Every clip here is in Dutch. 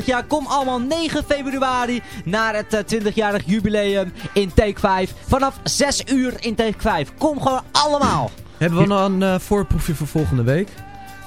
jaar. Kom allemaal 9 februari naar het 20-jarig jubileum in Take 5. Vanaf 6 uur in Take 5. Kom gewoon allemaal. Hebben we nog een uh, voorproefje voor volgende week?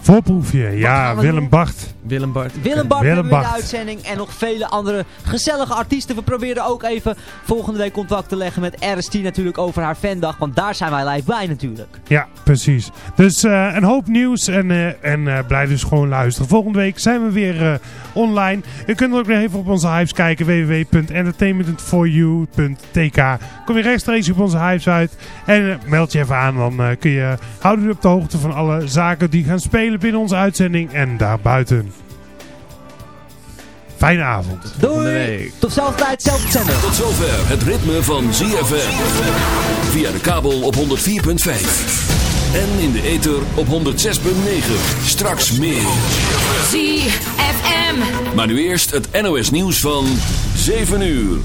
Voorproefje, ja, Willem Bart. Willem Bart. Willem Bart Willem Bart. in de uitzending en nog vele andere gezellige artiesten. We proberen ook even volgende week contact te leggen met RST natuurlijk over haar fandag. Want daar zijn wij live bij natuurlijk. Ja, precies. Dus uh, een hoop nieuws en, uh, en uh, blijf dus gewoon luisteren. Volgende week zijn we weer online. Je kunt ook nog even op onze hypes kijken. www.entertainmentforyou.tk Kom je rechtstreeks op onze hypes uit. En meld je even aan. Dan kun je houden op de hoogte van alle zaken die gaan spelen binnen onze uitzending en daarbuiten. Fijne avond. Doei. Tot zelfde tijd, zelfde zender. Tot zover het ritme van ZFM. Via de kabel op 104.5. En in de ether op 106.9. Straks meer. ZFM. Maar nu eerst het NOS nieuws van 7 uur.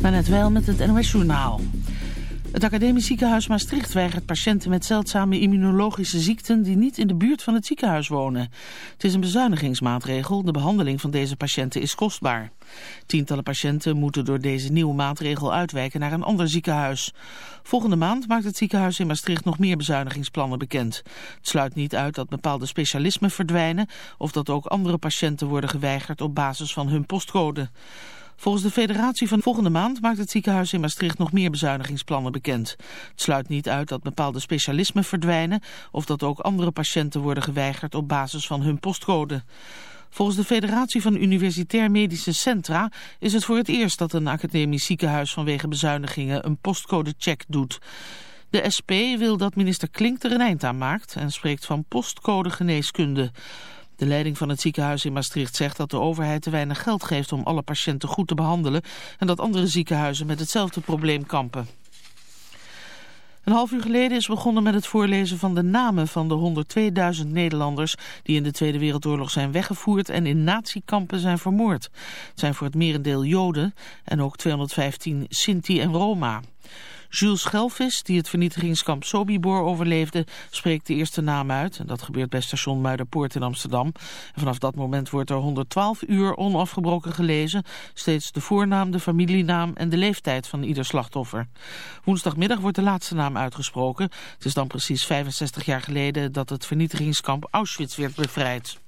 Maar net wel met het NOS journaal. Het Academisch Ziekenhuis Maastricht weigert patiënten met zeldzame immunologische ziekten die niet in de buurt van het ziekenhuis wonen. Het is een bezuinigingsmaatregel. De behandeling van deze patiënten is kostbaar. Tientallen patiënten moeten door deze nieuwe maatregel uitwijken naar een ander ziekenhuis. Volgende maand maakt het ziekenhuis in Maastricht nog meer bezuinigingsplannen bekend. Het sluit niet uit dat bepaalde specialismen verdwijnen of dat ook andere patiënten worden geweigerd op basis van hun postcode. Volgens de federatie van volgende maand maakt het ziekenhuis in Maastricht nog meer bezuinigingsplannen bekend. Het sluit niet uit dat bepaalde specialismen verdwijnen of dat ook andere patiënten worden geweigerd op basis van hun postcode. Volgens de Federatie van Universitair Medische Centra is het voor het eerst dat een academisch ziekenhuis vanwege bezuinigingen een postcodecheck doet. De SP wil dat minister Klink er een eind aan maakt en spreekt van postcode geneeskunde. De leiding van het ziekenhuis in Maastricht zegt dat de overheid te weinig geld geeft om alle patiënten goed te behandelen en dat andere ziekenhuizen met hetzelfde probleem kampen. Een half uur geleden is begonnen met het voorlezen van de namen van de 102.000 Nederlanders die in de Tweede Wereldoorlog zijn weggevoerd en in natiekampen zijn vermoord. Het zijn voor het merendeel Joden en ook 215 Sinti en Roma. Jules Schelvis, die het vernietigingskamp Sobibor overleefde, spreekt de eerste naam uit. En dat gebeurt bij station Muiderpoort in Amsterdam. En vanaf dat moment wordt er 112 uur onafgebroken gelezen. Steeds de voornaam, de familienaam en de leeftijd van ieder slachtoffer. Woensdagmiddag wordt de laatste naam uitgesproken. Het is dan precies 65 jaar geleden dat het vernietigingskamp Auschwitz werd bevrijd.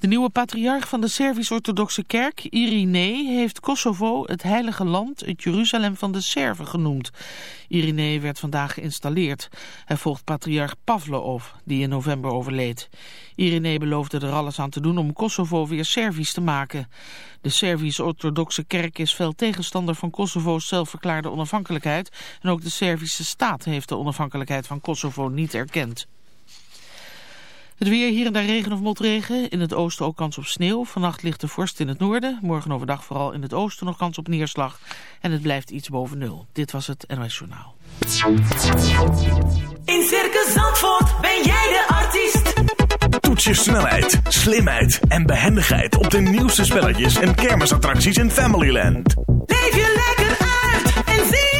De nieuwe patriarch van de Servisch-Orthodoxe Kerk, Irinee, heeft Kosovo het heilige land, het Jeruzalem van de Serven genoemd. Irinee werd vandaag geïnstalleerd. Hij volgt patriarch Pavlov, die in november overleed. Irinee beloofde er alles aan te doen om Kosovo weer Servisch te maken. De Servisch-Orthodoxe Kerk is veel tegenstander van Kosovo's zelfverklaarde onafhankelijkheid. En ook de Servische staat heeft de onafhankelijkheid van Kosovo niet erkend. Het weer, hier en daar regen of motregen. In het oosten ook kans op sneeuw. Vannacht ligt de vorst in het noorden. Morgen overdag vooral in het oosten nog kans op neerslag. En het blijft iets boven nul. Dit was het NOS Journaal. In Circus Zandvoort ben jij de artiest. Toets je snelheid, slimheid en behendigheid op de nieuwste spelletjes en kermisattracties in Familyland. Leef je lekker uit en zie.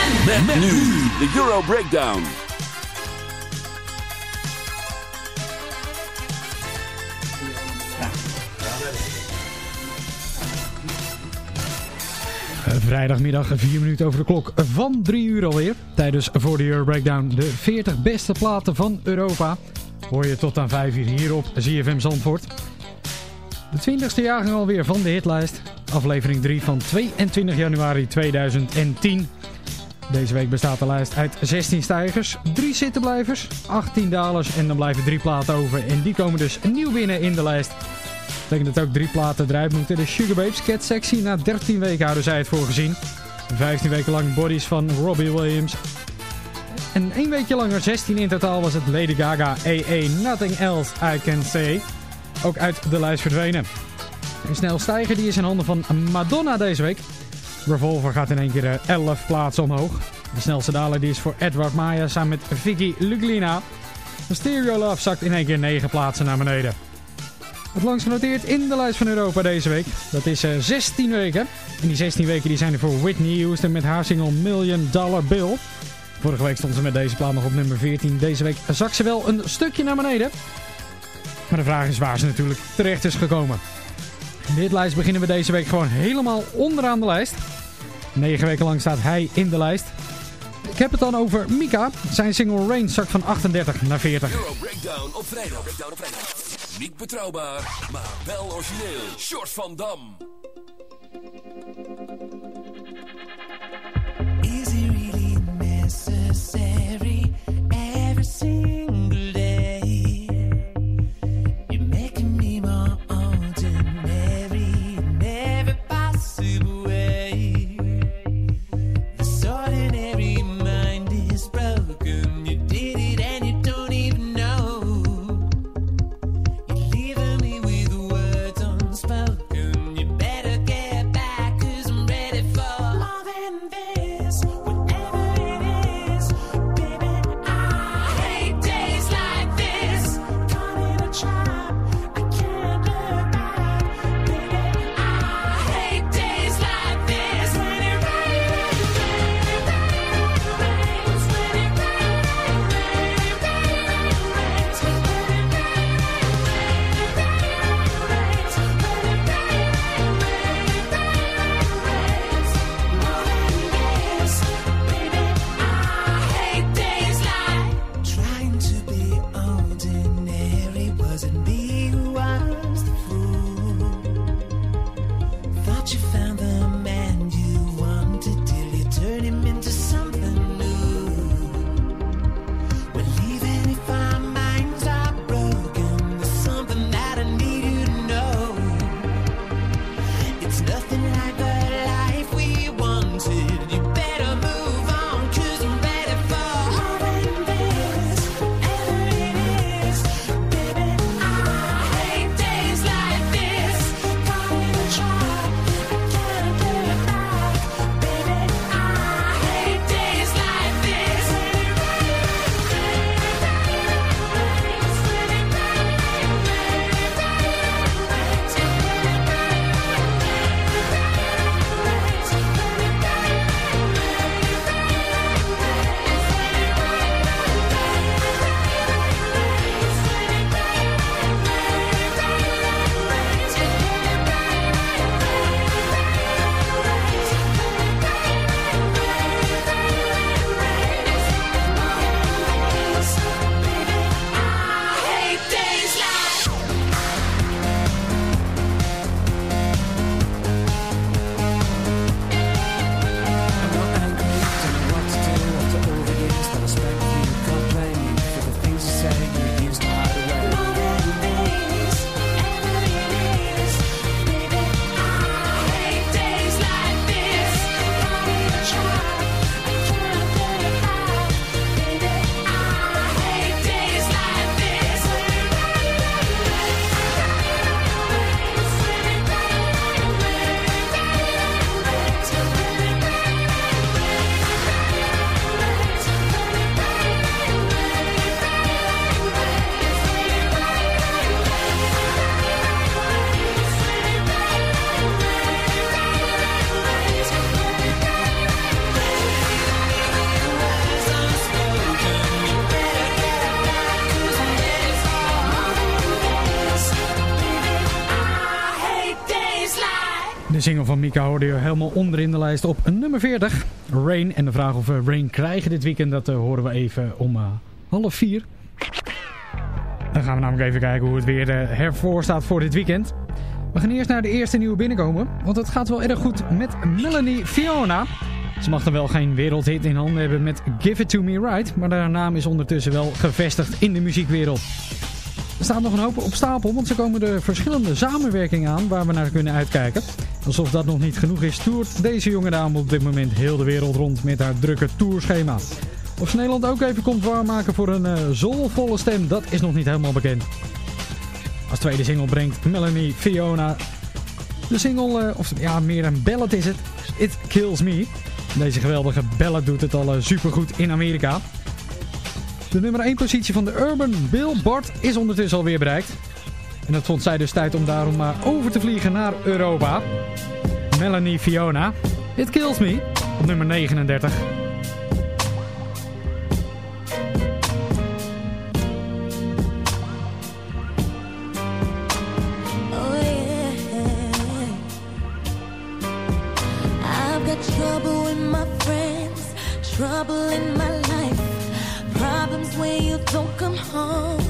Met, nu de Euro Breakdown. Vrijdagmiddag 4 minuten over de klok van 3 uur alweer. Tijdens voor de Euro Breakdown de 40 beste platen van Europa. Hoor je tot aan 5 uur hier op ZFM Zandvoort. De 20ste jaargang alweer van de hitlijst. Aflevering 3 van 22 januari 2010. Deze week bestaat de lijst uit 16 stijgers, 3 zittenblijvers, 18 dalers en dan blijven 3 platen over. En die komen dus nieuw binnen in de lijst betekent dat ook drie platen eruit moeten. De Sugar Babes Cat Sexy. Na 13 weken hadden zij het voor gezien. 15 weken lang Bodies van Robbie Williams. En één weekje langer, 16 in totaal, was het Lady Gaga AA Nothing Else I Can Say. ook uit de lijst verdwenen. Een snel stijger die is in handen van Madonna deze week. Revolver gaat in één keer eh, 11 plaatsen omhoog. De snelste daler die is voor Edward Maya samen met Vicky Luglina. Stereo Love zakt in één keer 9 plaatsen naar beneden. Het langst genoteerd in de lijst van Europa deze week. Dat is eh, 16 weken. En die 16 weken die zijn er voor Whitney Houston met haar single Million Dollar Bill. Vorige week stond ze met deze plaat nog op nummer 14. Deze week zakt ze wel een stukje naar beneden. Maar de vraag is waar ze natuurlijk terecht is gekomen. Dit lijst beginnen we deze week gewoon helemaal onderaan de lijst. 9 weken lang staat hij in de lijst. Ik heb het dan over Mika. Zijn single Rain zakt van 38 naar 40. Euro Breakdown op vrijdag. Breakdown op vrijdag. Niet betrouwbaar, maar wel origineel. Short van Dam. De single van Mika hoorde je helemaal onderin de lijst op nummer 40. Rain. En de vraag of we Rain krijgen dit weekend, dat eh, horen we even om eh, half vier. Dan gaan we namelijk even kijken hoe het weer eh, ervoor staat voor dit weekend. We gaan eerst naar de eerste nieuwe binnenkomen. Want het gaat wel erg goed met Melanie Fiona. Ze mag er wel geen wereldhit in handen hebben met Give It To Me Right. Maar haar naam is ondertussen wel gevestigd in de muziekwereld. Er staan nog een hoop op stapel, want ze komen er verschillende samenwerkingen aan waar we naar kunnen uitkijken. Alsof dat nog niet genoeg is, toert deze jonge dame op dit moment heel de wereld rond met haar drukke tourschema. Of ze Nederland ook even komt waarmaken voor een uh, zolvolle stem, dat is nog niet helemaal bekend. Als tweede single brengt Melanie Fiona de single, eh, of ja, meer een ballad is het, It Kills Me. Deze geweldige ballad doet het al eh, supergoed in Amerika. De nummer 1 positie van de Urban Billboard is ondertussen alweer bereikt. En dat vond zij dus tijd om daarom maar eh, over te vliegen naar Europa. Melanie Fiona, It Kills Me, op nummer 39. 好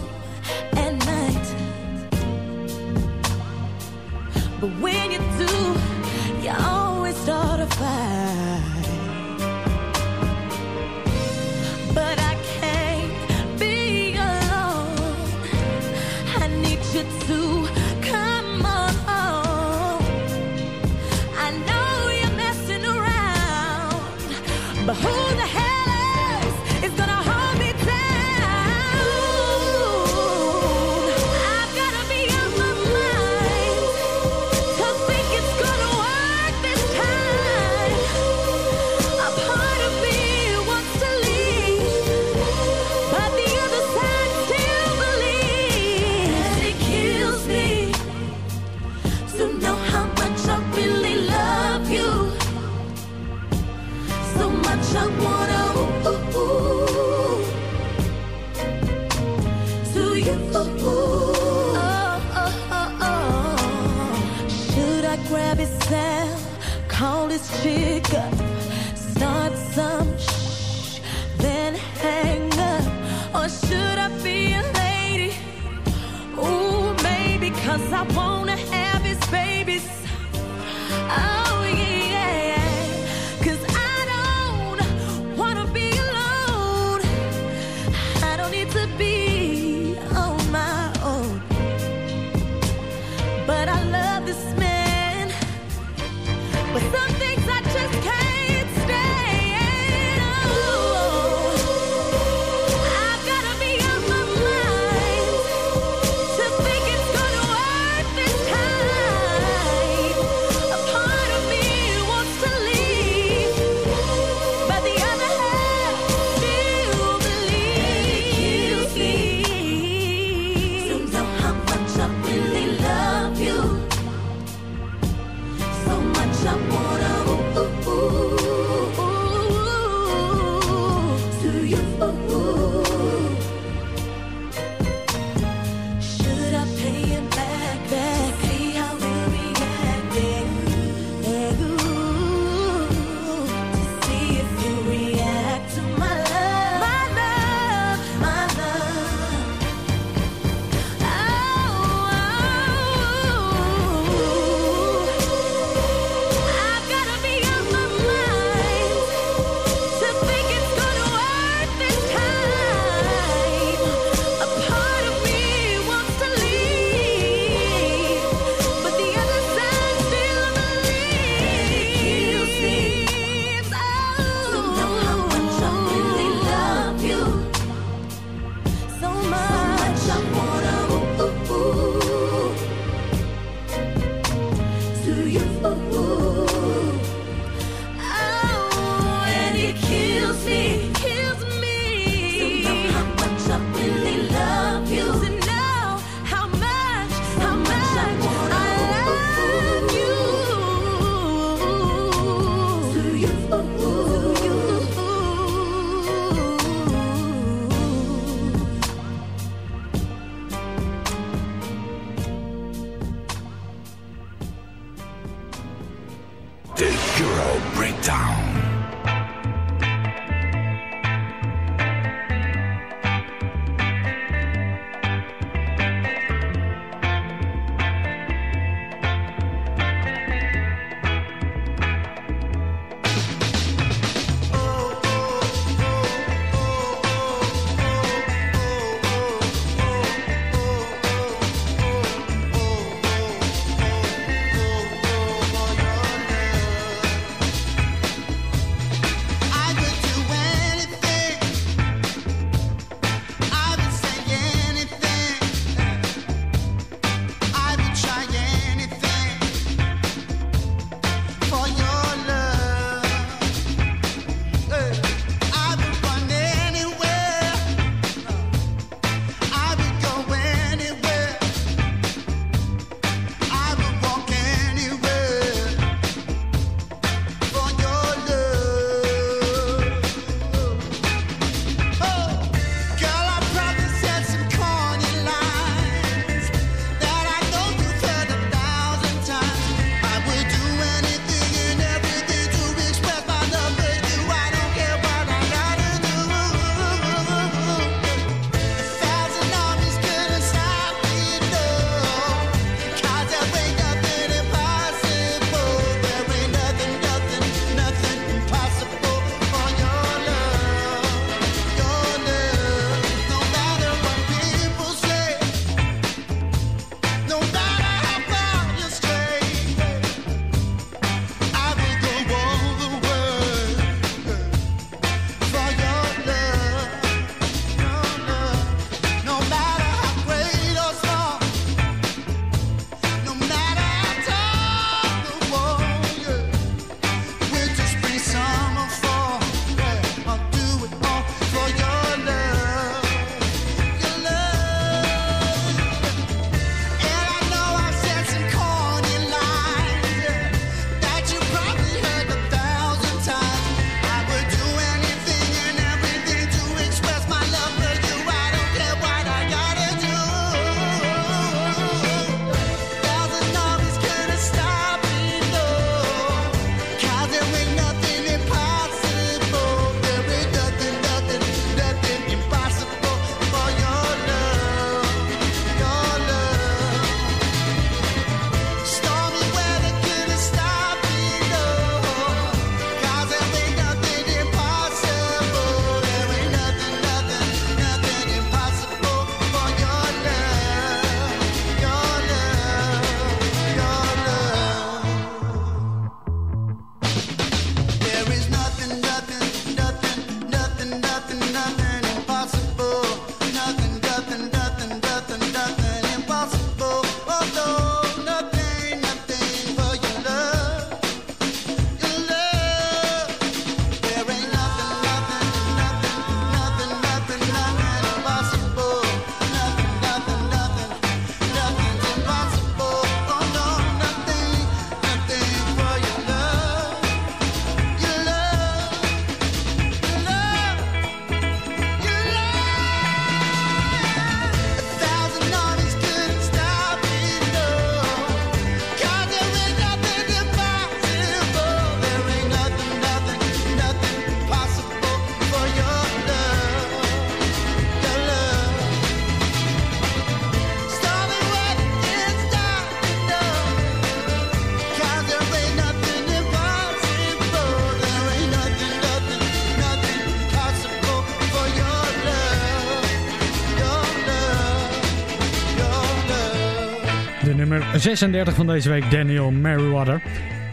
36 van deze week, Daniel Merriweather.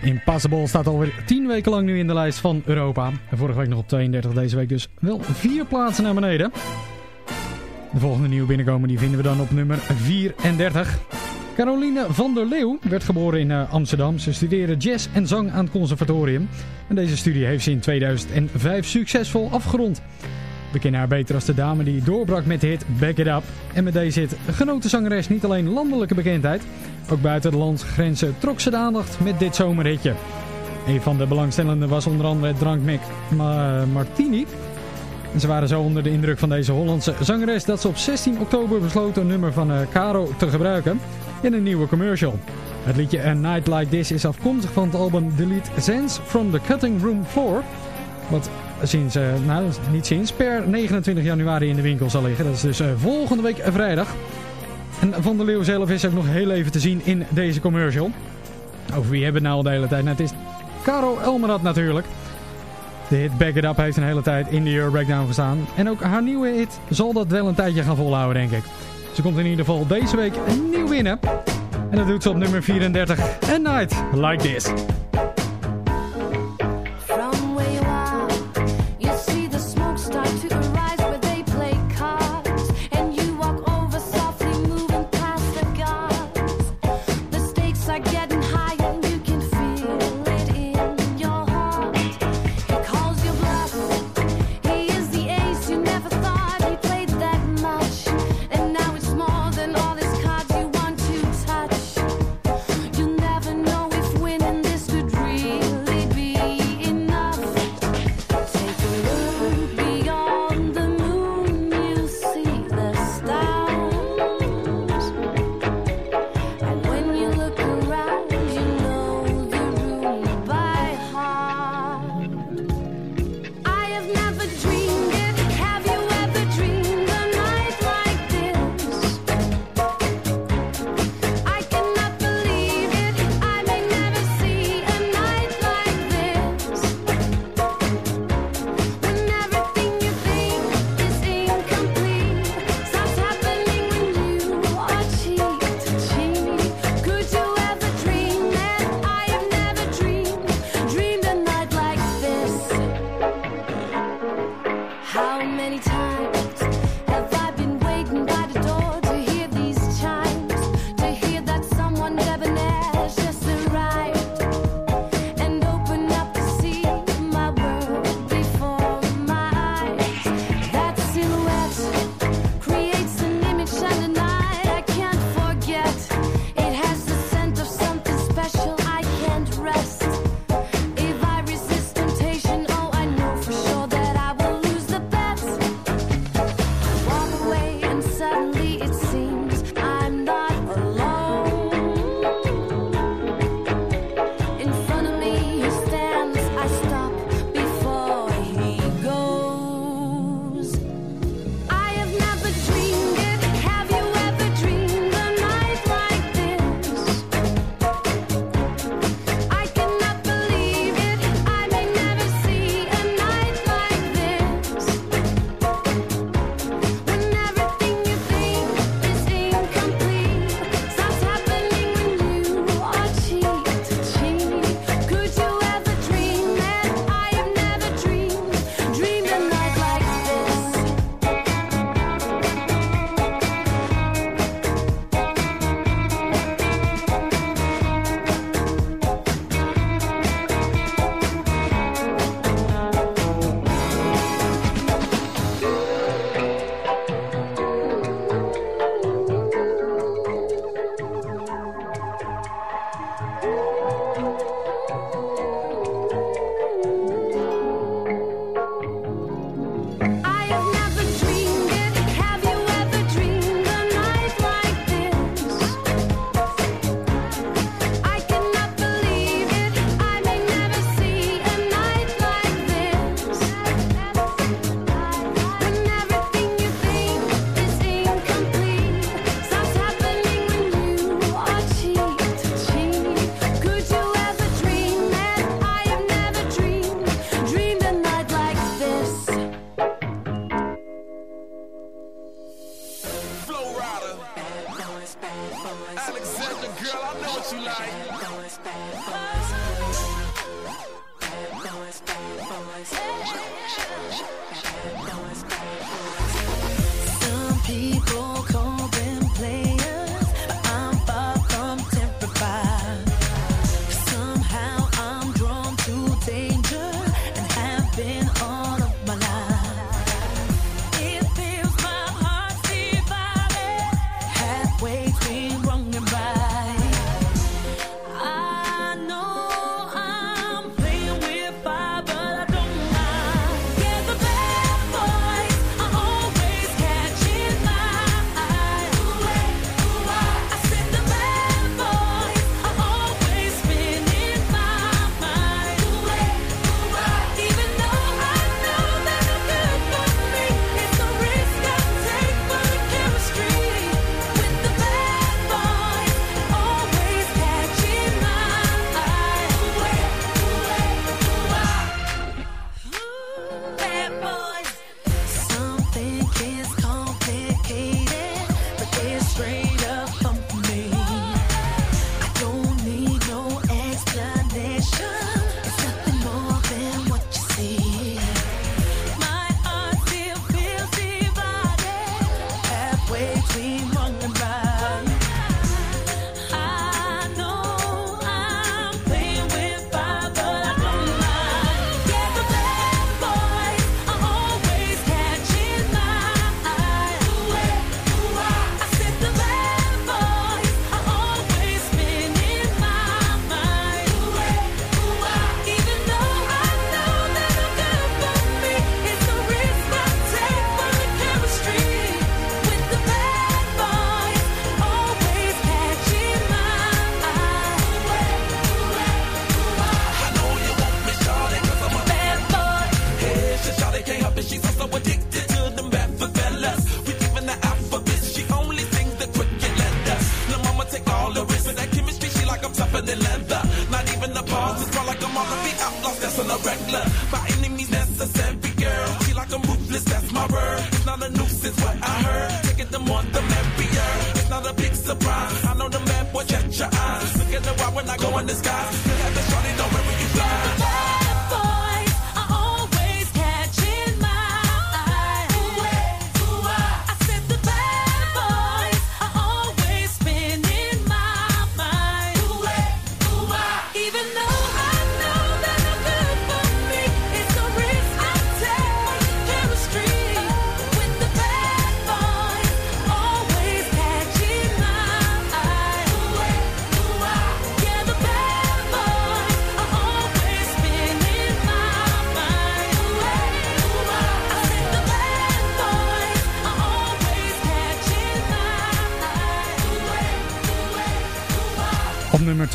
Impossible staat alweer 10 weken lang nu in de lijst van Europa. En vorige week nog op 32, deze week dus wel 4 plaatsen naar beneden. De volgende nieuwe binnenkomen die vinden we dan op nummer 34. Caroline van der Leeuw werd geboren in eh, Amsterdam. Ze studeerde jazz en zang aan het conservatorium. En deze studie heeft ze in 2005 succesvol afgerond. We kennen haar beter als de dame die doorbrak met de hit Back It Up. En met deze hit genoot de zangeres niet alleen landelijke bekendheid. Ook buiten de landsgrenzen trok ze de aandacht met dit zomerhitje. Een van de belangstellenden was onder andere het drankmek Ma- Martini. En ze waren zo onder de indruk van deze Hollandse zangeres dat ze op 16 oktober besloten een nummer van eh, Caro te gebruiken in een nieuwe commercial. Het liedje A Night Like This is afkomstig van het album Delete Sense from the Cutting Room Floor. Wat sinds, eh, nou niet sinds, per 29 januari in de winkel zal liggen. Dat is dus eh, volgende week vrijdag. En Van der Leeuw zelf is ook nog heel even te zien in deze commercial. Over wie hebben we nou al de hele tijd? Nou, het is Caro Elmerad natuurlijk. De hit Back It Up heeft een hele tijd in de Euro Breakdown gestaan. En ook haar nieuwe hit zal dat wel een tijdje gaan volhouden, denk ik. Ze komt in ieder geval deze week nieuw binnen. En dat doet ze op nummer 34. A Night Like This. dream.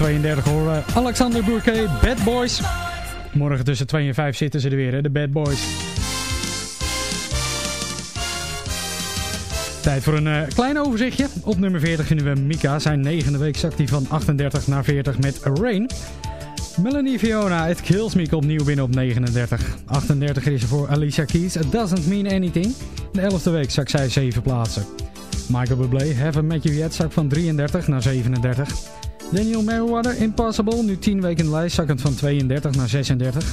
32 horen we Alexander Bourquet, Bad Boys. Morgen tussen 2 en 5 zitten ze er weer, hè, de Bad Boys. Tijd voor een eh, klein overzichtje. Op nummer 40 vinden we Mika. Zijn negende week zakt hij van 38 naar 40 met Rain. Melanie Fiona, It Kills Me, komt nieuw binnen op 39. 38 is er voor Alicia Keys, It Doesn't Mean Anything. De 11e week zakt zij 7 plaatsen. Michael Bublé, Haven't Met You Yet, zakt van 33 naar 37. Daniel Merriweather, Impossible, nu 10 weken in de lijst, zakkend van 32 naar 36.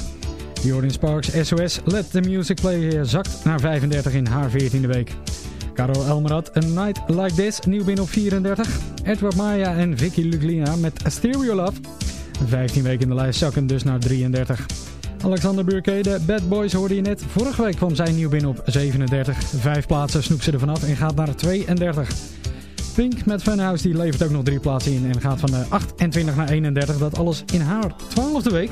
Jordan Sparks, SOS, Let The Music Play, zakt naar 35 in haar 14e week. Caro Elmerad, A Night Like This, nieuw binnen op 34. Edward Maya en Vicky Luglina met Stereo Love. 15 weken in de lijst zakken dus naar 33. Alexander Burke, de Bad Boys hoorde je net. Vorige week kwam zij nieuw binnen op 37. Vijf plaatsen snoept ze er vanaf en gaat naar 32. Pink met Funhouse die levert ook nog drie plaatsen in en gaat van de 28 naar 31. Dat alles in haar 12e week.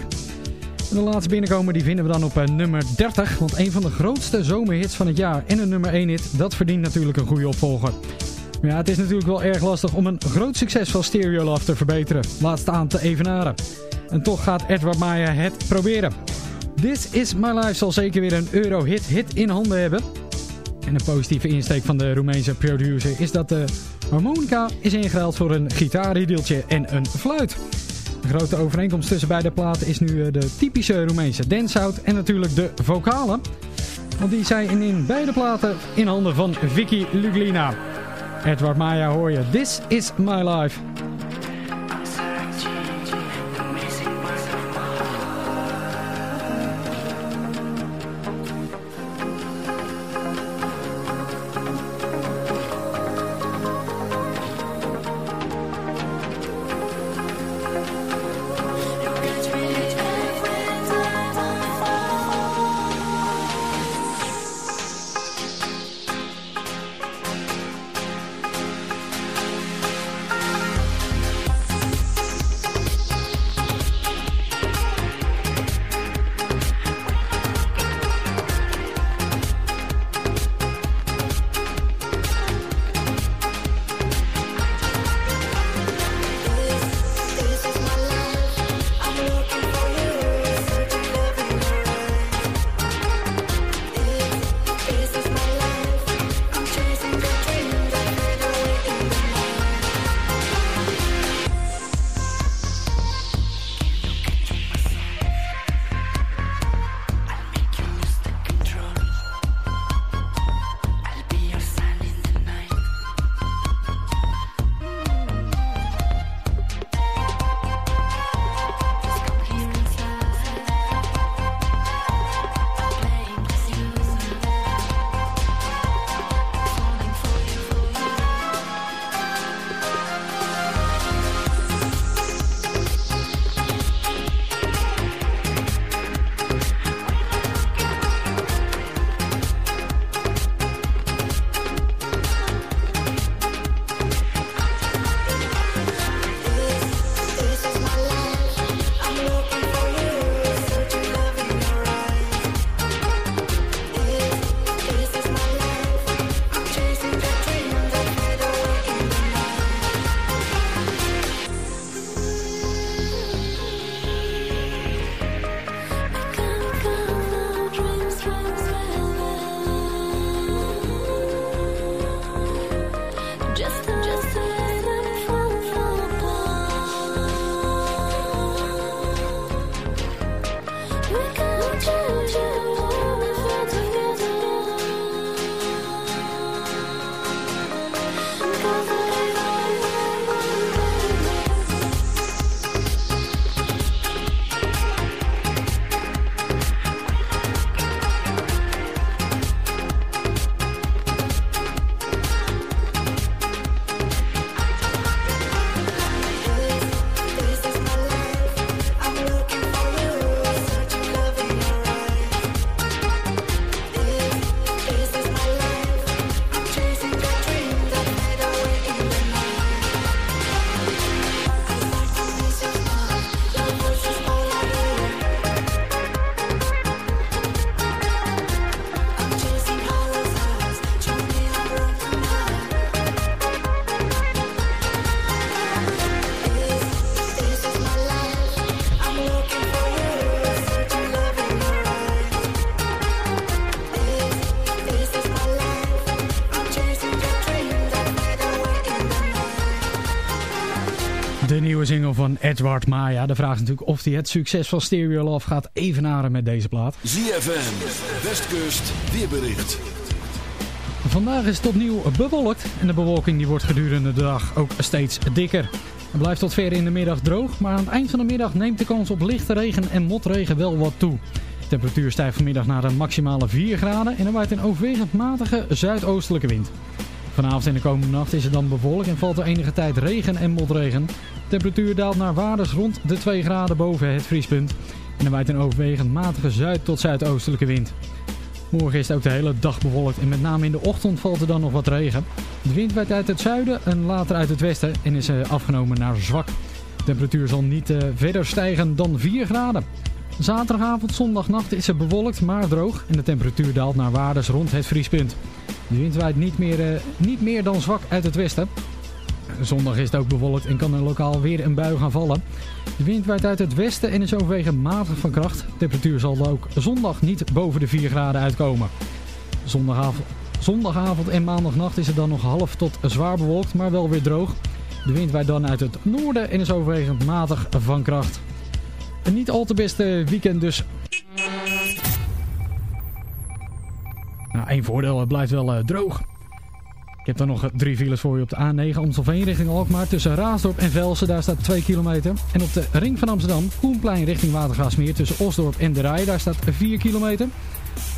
En de laatste binnenkomer die vinden we dan op eh, nummer 30. Want een van de grootste zomerhits van het jaar en een nummer 1 hit, dat verdient natuurlijk een goede opvolger. Maar ja, het is natuurlijk wel erg lastig om een groot succes van Stereo Love te verbeteren. Laat staan te evenaren. En toch gaat Edward Maya het proberen. This Is My Life zal zeker weer een Eurohit hit in handen hebben. En een positieve insteek van de Roemeense producer is dat de harmonica is ingeruild voor een gitaarriedeltje en een fluit. De grote overeenkomst tussen beide platen is nu eh, de typische Roemeense dancehout en natuurlijk de vocalen. Want die zijn in beide platen in handen van Vicky Luglina. Edward Maya hoor je, This Is My Life. Nieuwe single van Edward Maya. De vraag is natuurlijk of hij het succes van Stereo Love gaat evenaren met deze plaat. ZFM, Westkust, weerbericht. Vandaag is het opnieuw bewolkt en de bewolking die wordt gedurende de dag ook steeds dikker. Het blijft tot ver in de middag droog, maar aan het eind van de middag neemt de kans op lichte regen en motregen wel wat toe. De temperatuur stijgt vanmiddag naar een maximale 4 graden en er waait een overwegend matige zuidoostelijke wind. Vanavond en de komende nacht is het dan bewolkt en valt er enige tijd regen en motregen. De temperatuur daalt naar waardes rond de 2 graden boven het vriespunt. En er waait een overwegend matige zuid- tot zuidoostelijke wind. Morgen is het ook de hele dag bewolkt en met name in de ochtend valt er dan nog wat regen. De wind waait uit het zuiden en later uit het westen en is eh, afgenomen naar zwak. De temperatuur zal niet eh, verder stijgen dan 4 graden. Zaterdagavond, zondagnacht is het bewolkt maar droog en de temperatuur daalt naar waardes rond het vriespunt. De wind waait niet meer, eh, niet meer dan zwak uit het westen. Zondag is het ook bewolkt en kan er lokaal weer een bui gaan vallen. De wind waait uit het westen en is overwegend matig van kracht. De temperatuur zal ook zondag niet boven de 4 graden uitkomen. Zondagavond, zondagavond en maandagnacht is het dan nog half tot zwaar bewolkt, maar wel weer droog. De wind waait dan uit het noorden en is overwegend matig van kracht. Een niet al te beste weekend dus. Nou, één voordeel, het blijft wel eh, droog. Ik heb dan nog eh, drie files voor je op de A9 Amstelveen richting Alkmaar. Tussen Raasdorp en Velsen, daar staat 2 kilometer. En op de ring van Amsterdam, Koenplein richting Watergaasmeer. Tussen Osdorp en De Rij, daar staat 4 kilometer.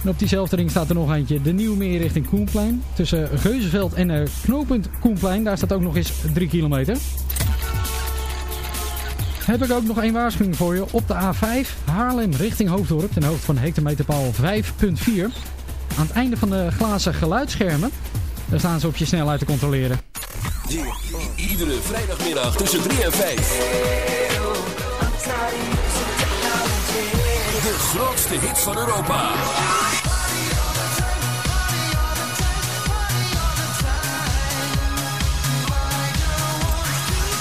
En op diezelfde ring staat er nog eentje, de Nieuwmeer richting Koenplein. Tussen Geuzenveld en uh, knooppunt Koenplein, daar staat ook nog eens 3 kilometer. Heb ik ook nog één waarschuwing voor je. Op de A5 Haarlem richting Hoofddorp, ten hoogte van hectometerpaal 5.4. Aan het einde van de glazen geluidsschermen, daar staan ze op je snelheid te controleren. Iedere vrijdagmiddag tussen 3 en 5. De grootste hits van Europa.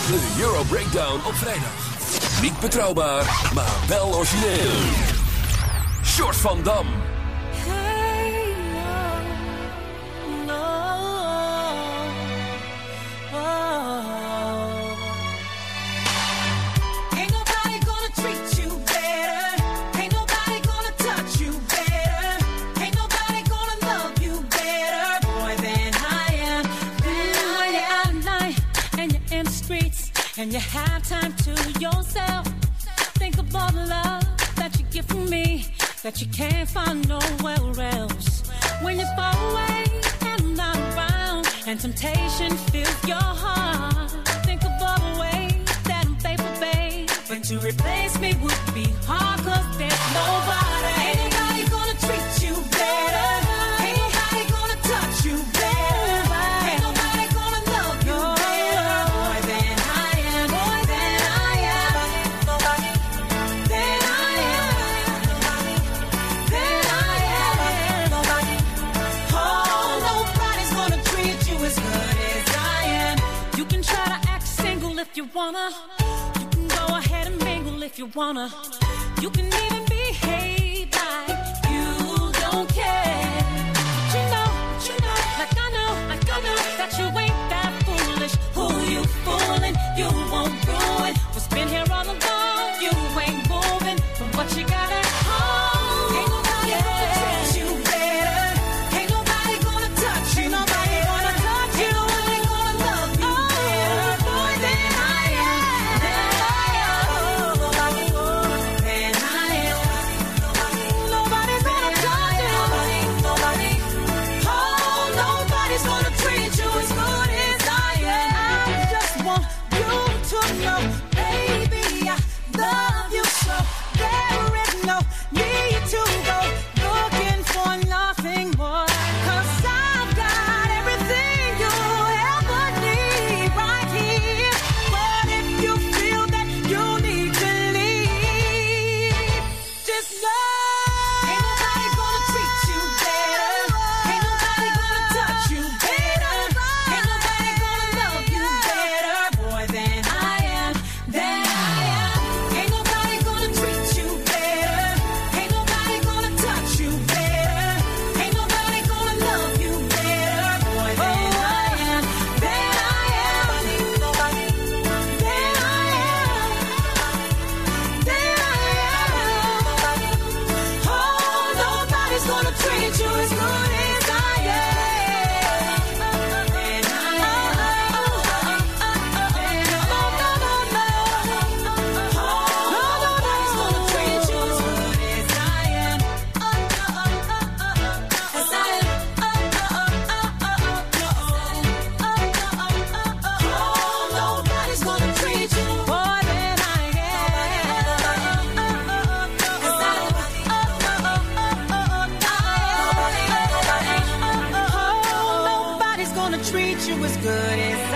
De Euro Breakdown op vrijdag. Niet betrouwbaar, maar wel origineel. Short van Dam. And you have time to yourself. Think of all the love that you get from me that you can't find nowhere else. When you fall away and I'm not around, and temptation fills your heart. Think of all the ways that I'm faithful, babe. But to replace me would be hard, cause there's nobody. Ain't nobody gonna treat you better. Ain't nobody gonna touch you better. Wanna. You can go ahead and mingle if you wanna. You can even behave like you don't care. was good as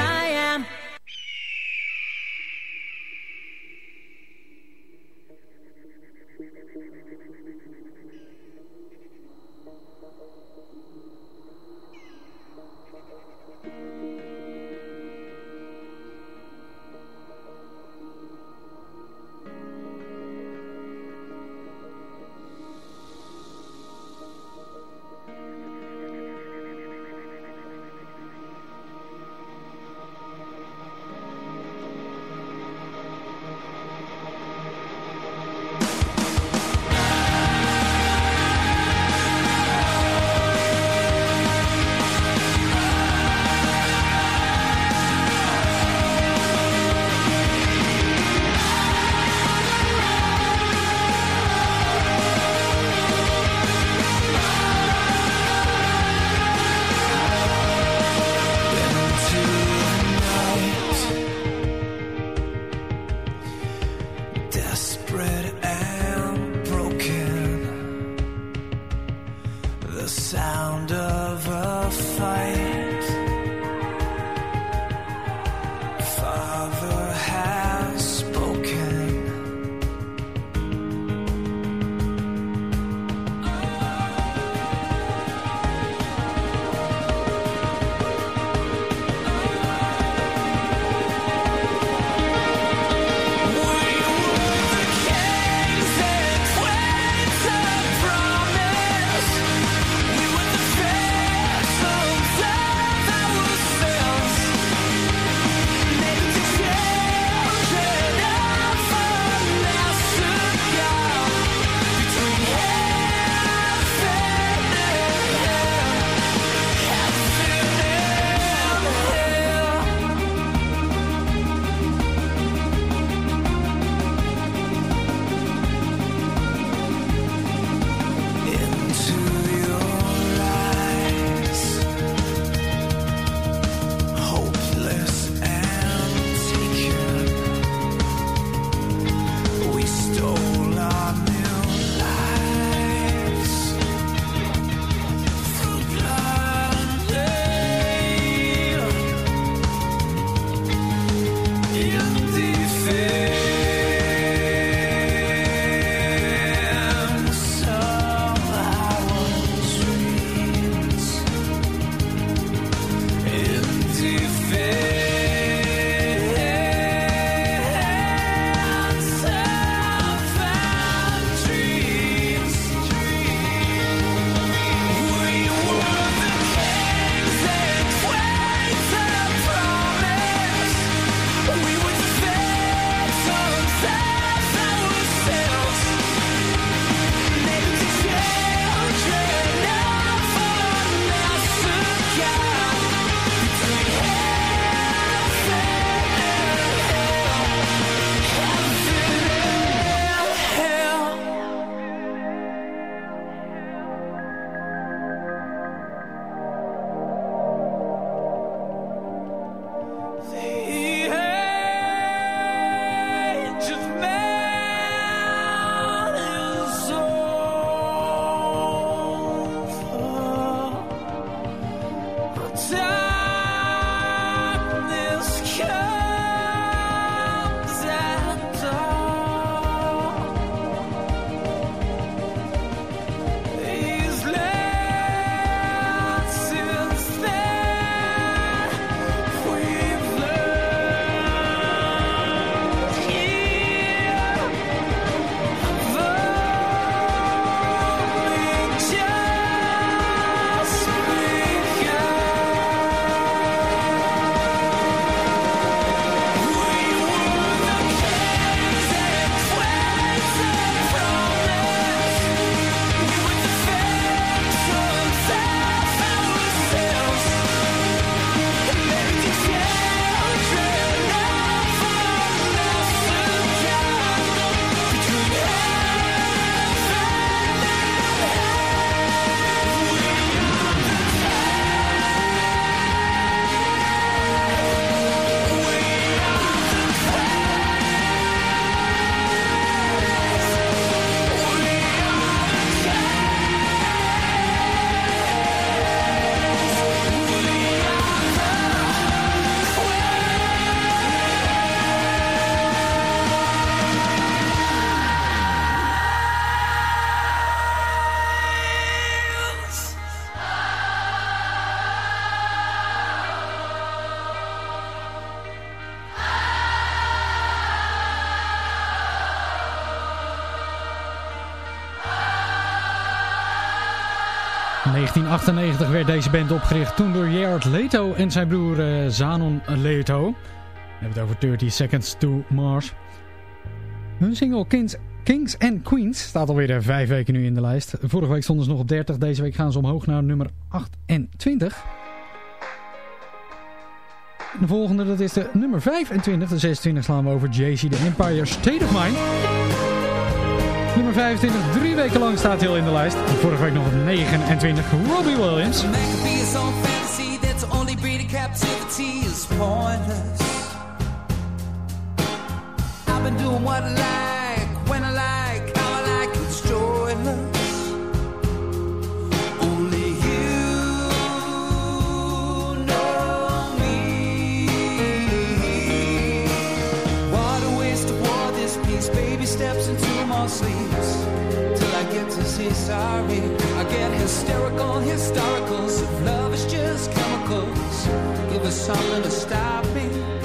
1998 werd deze band opgericht toen door Gerard Leto en zijn broer eh, Zanon Leto. We hebben het over 30 Seconds to Mars. Hun single Kings, Kings and Queens staat alweer eh, vijf weken nu in de lijst. Vorige week stonden ze nog op 30, deze week gaan ze omhoog naar nummer 28. De volgende, dat is de nummer 25. De 26 slaan we over JC, The Empire State of Mind. Nummer 25, drie weken lang staat hij al in de lijst. Vorige week nog op 29, Robbie Williams. I've been doing what steps into my sleeves till I get to say sorry. I get hysterical, historicals. If love is just chemicals, give us something to stop me.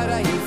What are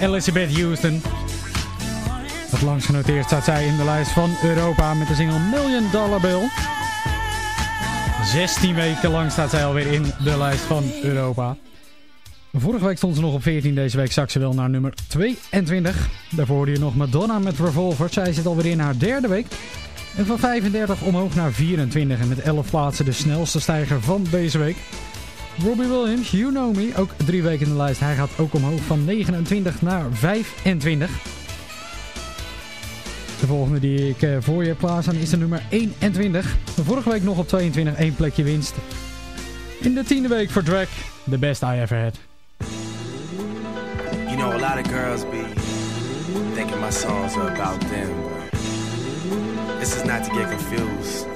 Elizabeth Houston. Het langst genoteerd staat zij in de lijst van Europa met de single Million Dollar Bill. 16 weken lang staat zij alweer in de lijst van Europa. Vorige week stond ze nog op 14, deze week zak ze wel naar nummer 22. Daarvoor hoorde nog Madonna met Revolver. Zij zit alweer in haar derde week. En van 35 omhoog naar 24 en met 11 plaatsen de snelste stijger van deze week. Robbie Williams, You Know Me, ook drie weken in de lijst. Hij gaat ook omhoog van 29 naar 25. De volgende die ik eh, voor je heb klaarstaan is de nummer 21. Vorige week nog op 22, één plekje winst. In de tiende week voor Drake, the best I ever had. You know, a lot of girls be thinking my songs are about them, this is not to get confused.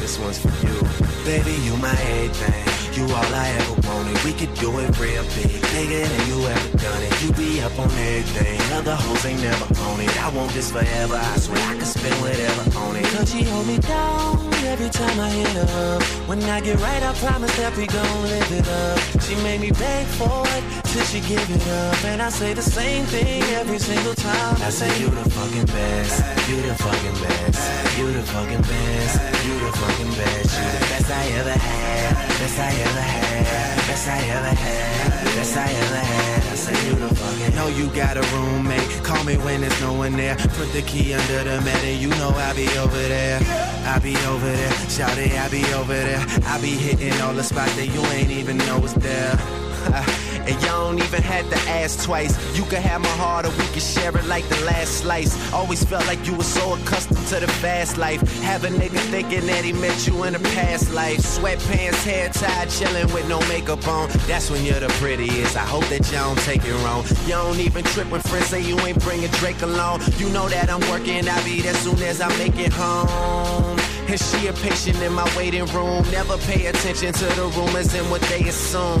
This one's for you. Baby, you my everything. You all I ever wanted. We could do it real big, bigger than you ever done it. You be up on everything. Other hoes ain't never on it. I want this forever. I swear I could spend whatever on it. Cause she hold me down every time I hit her. When I get right, I promise that we gon' live it up. She made me beg for it till she give it up. And I say the same thing every single time. I say you the fucking best. You the fucking best. You the fucking best. You the fucking best. You the best I ever had. Best I ever had. Best I ever had. Best I ever had. I say you the fucking. Know you got a roommate. Call me when there's no one there. Put the key under the mat and you know I'll be over there. I'll be over there. Shout it, I'll be over there. I'll be hitting all the spots that you ain't even know was there. And y'all don't even have to ask twice. You can have my heart or we can share it like the last slice. Always felt like you were so accustomed to the fast life. Have a nigga thinking that he met you in a past life. Sweatpants, hair tied, chilling with no makeup on. That's when you're the prettiest. I hope that y'all don't take it wrong. Y'all don't even trip when friends say you ain't bringing Drake along. You know that I'm working, I'll be there soon as I make it home. And she a patient in my waiting room. Never pay attention to the rumors and what they assume.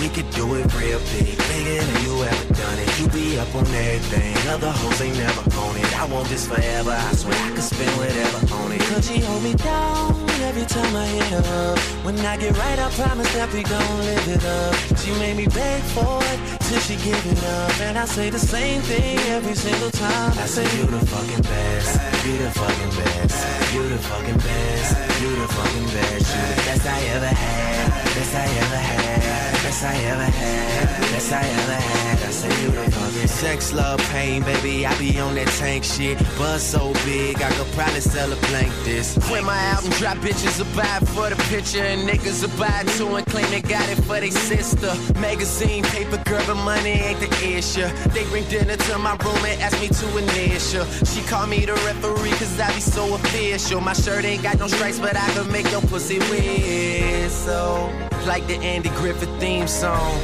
We could do it real big, bigger than you ever done it. You be up on everything. Other hoes ain't never on it. I want this forever. I swear I could spend whatever on it. Cause she hold me down every time I hit her. When I get right, I promise that we gon' live it up. She made me beg for it till she give it up. And I say the same thing every single time. I say you the fucking best. You the fucking best. You the fucking best. You the fucking best. You the best I ever had. Best I ever had. Best I ever had. Best I ever had. I say you the fucking sex, love, pain, baby. I be on that tank shit. Buzz so big, I could probably sell a blank this. When my album drop, bitches will buy for the picture, and niggas will buy too and claim they got it for they sister. Magazine, paper, girl, but money ain't the issue. They bring dinner to my room and ask me to initial. She call me the referee, cause I be so official. My shirt ain't got no stripes, but I can make your pussy whistle. Like the Andy Griffith theme song.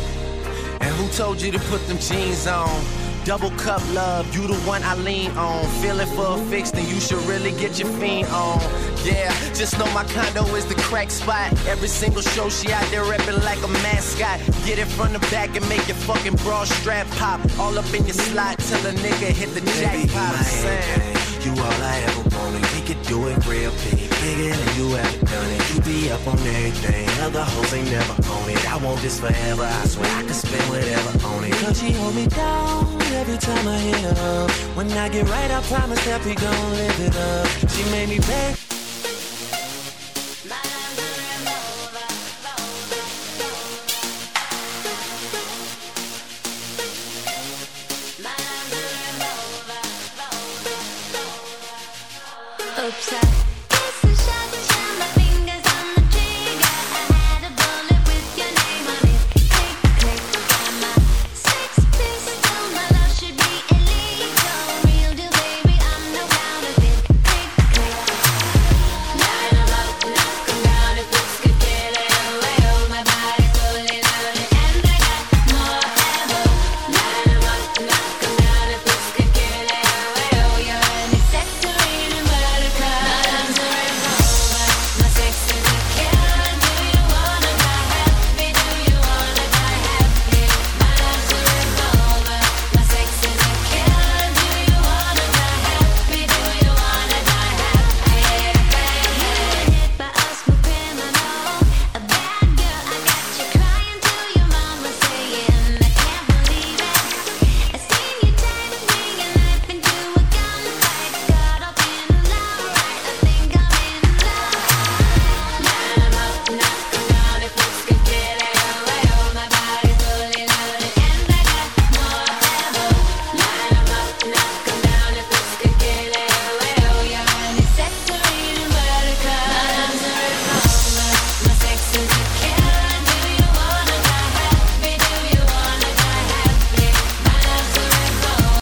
And who told you to put them jeans on? Double cup love, you the one I lean on. Feeling for a fix, then you should really get your fiend on. Yeah, just know my condo is the crack spot. Every single show she out there reppin' like a mascot. Get it from the back and make your fucking bra strap pop. All up in your slot till a nigga hit the jackpot. You all I ever wanted. We could do it real big, bigger than you ever done it. You be up on everything. Other hoes ain't never on it. I want this forever. I swear I could spend whatever on it. Cause she hold me down every time I hit up. When I get right, I promise that we gon' live it up. She made me beg.